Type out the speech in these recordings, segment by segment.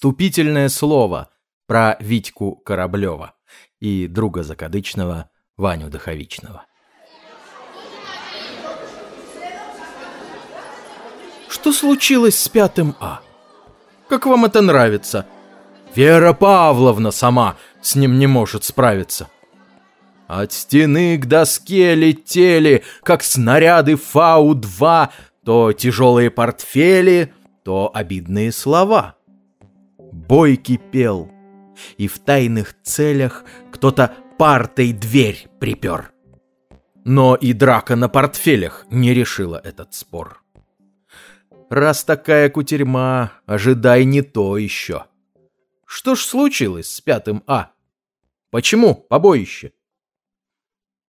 вступительное слово про Витьку Кораблева и друга закадычного Ваню Доховичного. Что случилось с пятым А? Как вам это нравится? Вера Павловна сама с ним не может справиться. От стены к доске летели, как снаряды Фау-2, то тяжелые портфели, то обидные слова. Бой кипел, и в тайных целях кто-то партой дверь припер. Но и драка на портфелях не решила этот спор. Раз такая кутерьма, ожидай не то еще. Что ж случилось с пятым А? Почему побоище?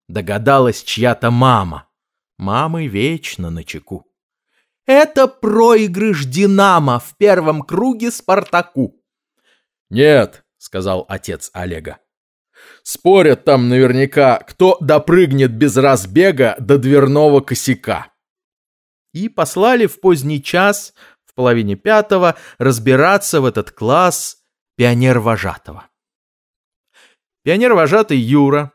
Догадалась чья-то мама. Мамы вечно на чеку. Это проигрыш «Динамо» в первом круге «Спартаку». «Нет», — сказал отец Олега. «Спорят там наверняка, кто допрыгнет без разбега до дверного косяка». И послали в поздний час, в половине пятого, разбираться в этот класс пионер-вожатого. Пионер-вожатый Юра,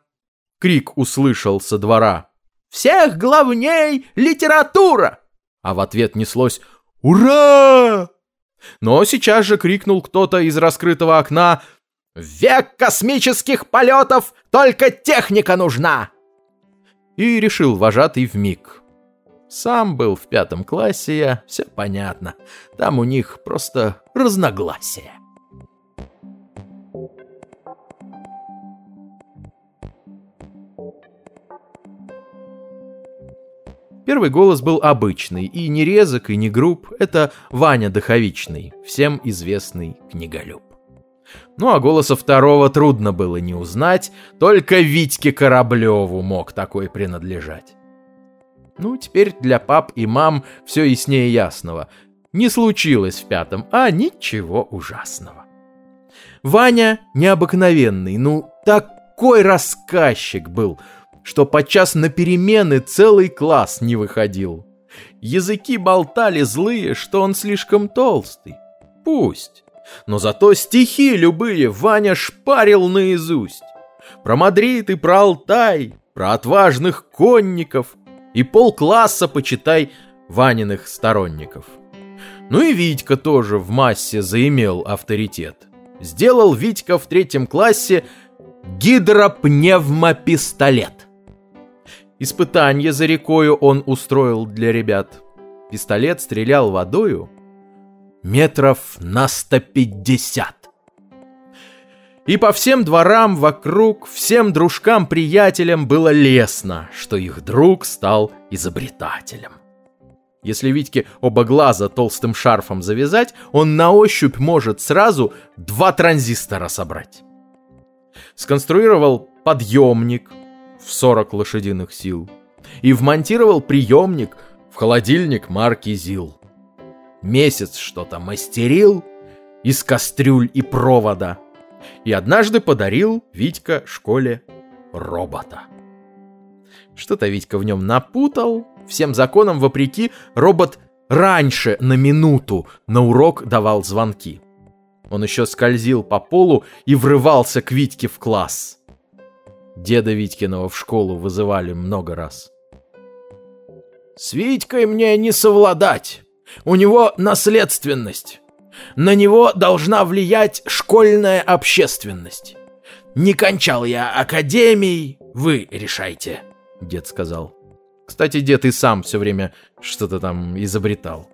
крик услышал со двора. «Всех главней литература!» А в ответ неслось «Ура!» Но сейчас же крикнул кто-то из раскрытого окна «Век космических полетов! Только техника нужна!» И решил вожатый в миг. Сам был в пятом классе, все понятно. Там у них просто разногласия. Первый голос был обычный, и не резок, и не груб. Это Ваня Доховичный, всем известный книголюб. Ну а голоса второго трудно было не узнать, только Витьке Кораблеву мог такой принадлежать. Ну, теперь для пап и мам все яснее ясного. Не случилось в пятом, а ничего ужасного. Ваня необыкновенный, ну, такой рассказчик был – что подчас на перемены целый класс не выходил. Языки болтали злые, что он слишком толстый. Пусть. Но зато стихи любые Ваня шпарил наизусть. Про Мадрид и про Алтай, про отважных конников и полкласса, почитай, Ваниных сторонников. Ну и Витька тоже в массе заимел авторитет. Сделал Витька в третьем классе гидропневмопистолет. Испытание за рекою он устроил для ребят. Пистолет стрелял водою метров на 150. И по всем дворам вокруг, всем дружкам-приятелям было лестно, что их друг стал изобретателем. Если Витьке оба глаза толстым шарфом завязать, он на ощупь может сразу два транзистора собрать. Сконструировал подъемник, в 40 лошадиных сил и вмонтировал приемник в холодильник марки ЗИЛ. Месяц что-то мастерил из кастрюль и провода и однажды подарил Витька школе робота. Что-то Витька в нем напутал, всем законам вопреки робот раньше на минуту на урок давал звонки. Он еще скользил по полу и врывался к Витьке в класс. Деда Витькиного в школу вызывали много раз. «С Витькой мне не совладать. У него наследственность. На него должна влиять школьная общественность. Не кончал я академий, вы решайте», — дед сказал. Кстати, дед и сам все время что-то там изобретал.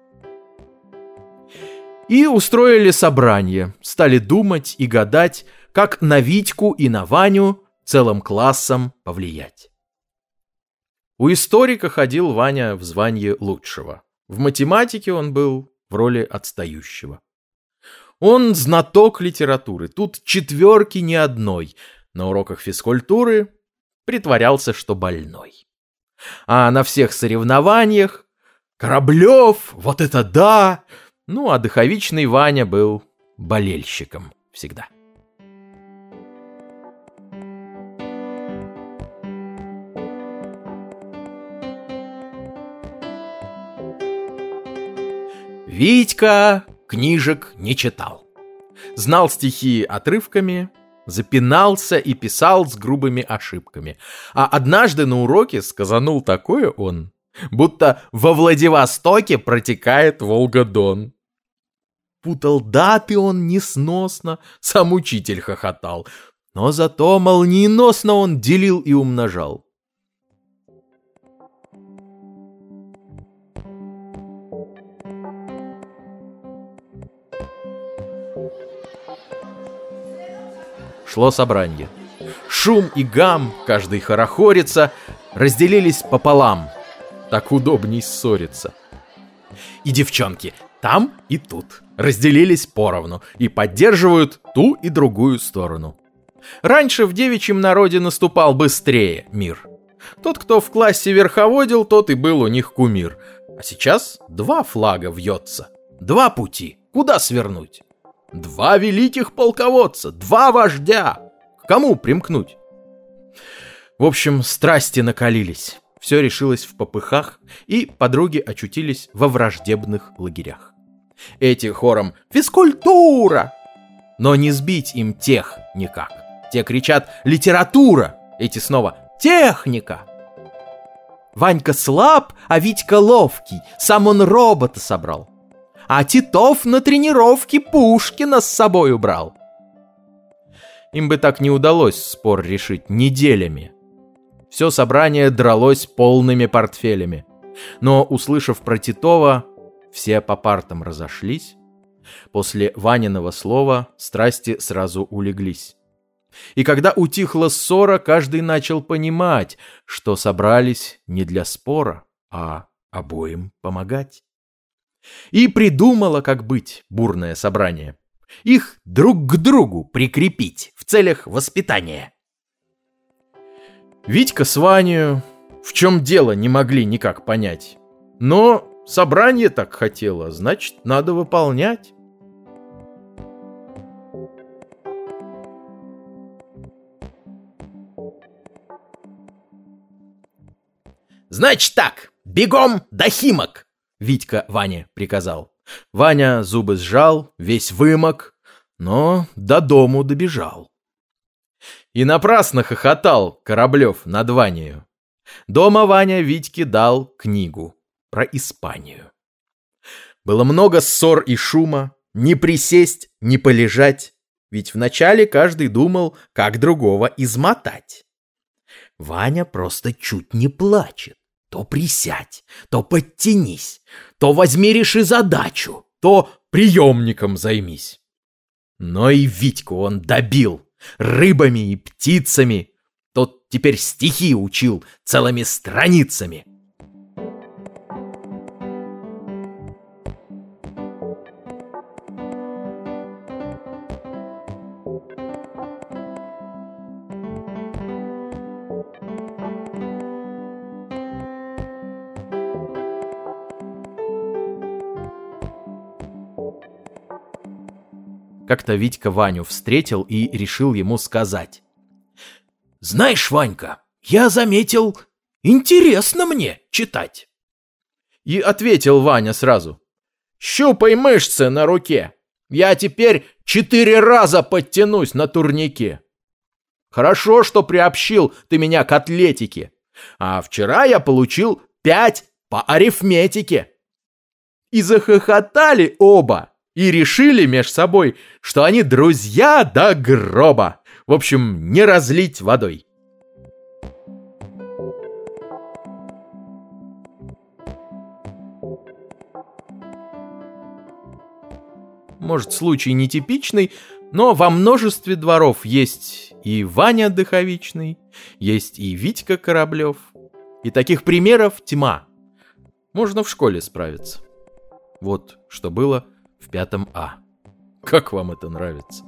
И устроили собрание, стали думать и гадать, как на Витьку и на Ваню целым классом повлиять. У историка ходил Ваня в звании лучшего. В математике он был в роли отстающего. Он знаток литературы, тут четверки ни одной. На уроках физкультуры притворялся, что больной. А на всех соревнованиях Кораблев, вот это да! Ну, а дыховичный Ваня был болельщиком всегда. Витька книжек не читал. знал стихи отрывками, запинался и писал с грубыми ошибками. А однажды на уроке сказанул такое он, будто во Владивостоке протекает Волгодон. Путал даты он несносно, сам учитель хохотал, но зато молниеносно он делил и умножал. Шло собрание. Шум и гам, каждый хорохорится, разделились пополам. Так удобней ссориться. И девчонки там и тут разделились поровну и поддерживают ту и другую сторону. Раньше в девичьем народе наступал быстрее мир. Тот, кто в классе верховодил, тот и был у них кумир. А сейчас два флага вьется. Два пути. Куда свернуть? Два великих полководца, два вождя. К кому примкнуть? В общем, страсти накалились. Все решилось в попыхах, и подруги очутились во враждебных лагерях. Эти хором «Физкультура!» Но не сбить им тех никак. Те кричат «Литература!» Эти снова «Техника!» Ванька слаб, а Витька ловкий, сам он робота собрал а Титов на тренировке Пушкина с собой убрал. Им бы так не удалось спор решить неделями. Все собрание дралось полными портфелями. Но, услышав про Титова, все по партам разошлись. После Ваниного слова страсти сразу улеглись. И когда утихла ссора, каждый начал понимать, что собрались не для спора, а обоим помогать. И придумала, как быть, бурное собрание. Их друг к другу прикрепить в целях воспитания. Витька с Ваню в чем дело не могли никак понять. Но собрание так хотело, значит, надо выполнять. «Значит так, бегом до Химок!» Витька Ване приказал. Ваня зубы сжал, весь вымок, но до дому добежал. И напрасно хохотал Кораблев над Ванею. Дома Ваня Витьке дал книгу про Испанию. Было много ссор и шума, не присесть, не полежать, ведь вначале каждый думал, как другого измотать. Ваня просто чуть не плачет. То присядь, то подтянись, то возьми реши задачу, то приемником займись. Но и Витьку он добил рыбами и птицами. Тот теперь стихи учил целыми страницами. Как-то Витька Ваню встретил и решил ему сказать. «Знаешь, Ванька, я заметил, интересно мне читать». И ответил Ваня сразу. «Щупай мышцы на руке. Я теперь четыре раза подтянусь на турнике. Хорошо, что приобщил ты меня к атлетике. А вчера я получил пять по арифметике». И захохотали оба и решили меж собой, что они друзья до гроба. В общем, не разлить водой. Может, случай нетипичный, но во множестве дворов есть и Ваня Дыховичный, есть и Витька Кораблев. И таких примеров тьма. Можно в школе справиться. Вот что было в пятом А. Как вам это нравится?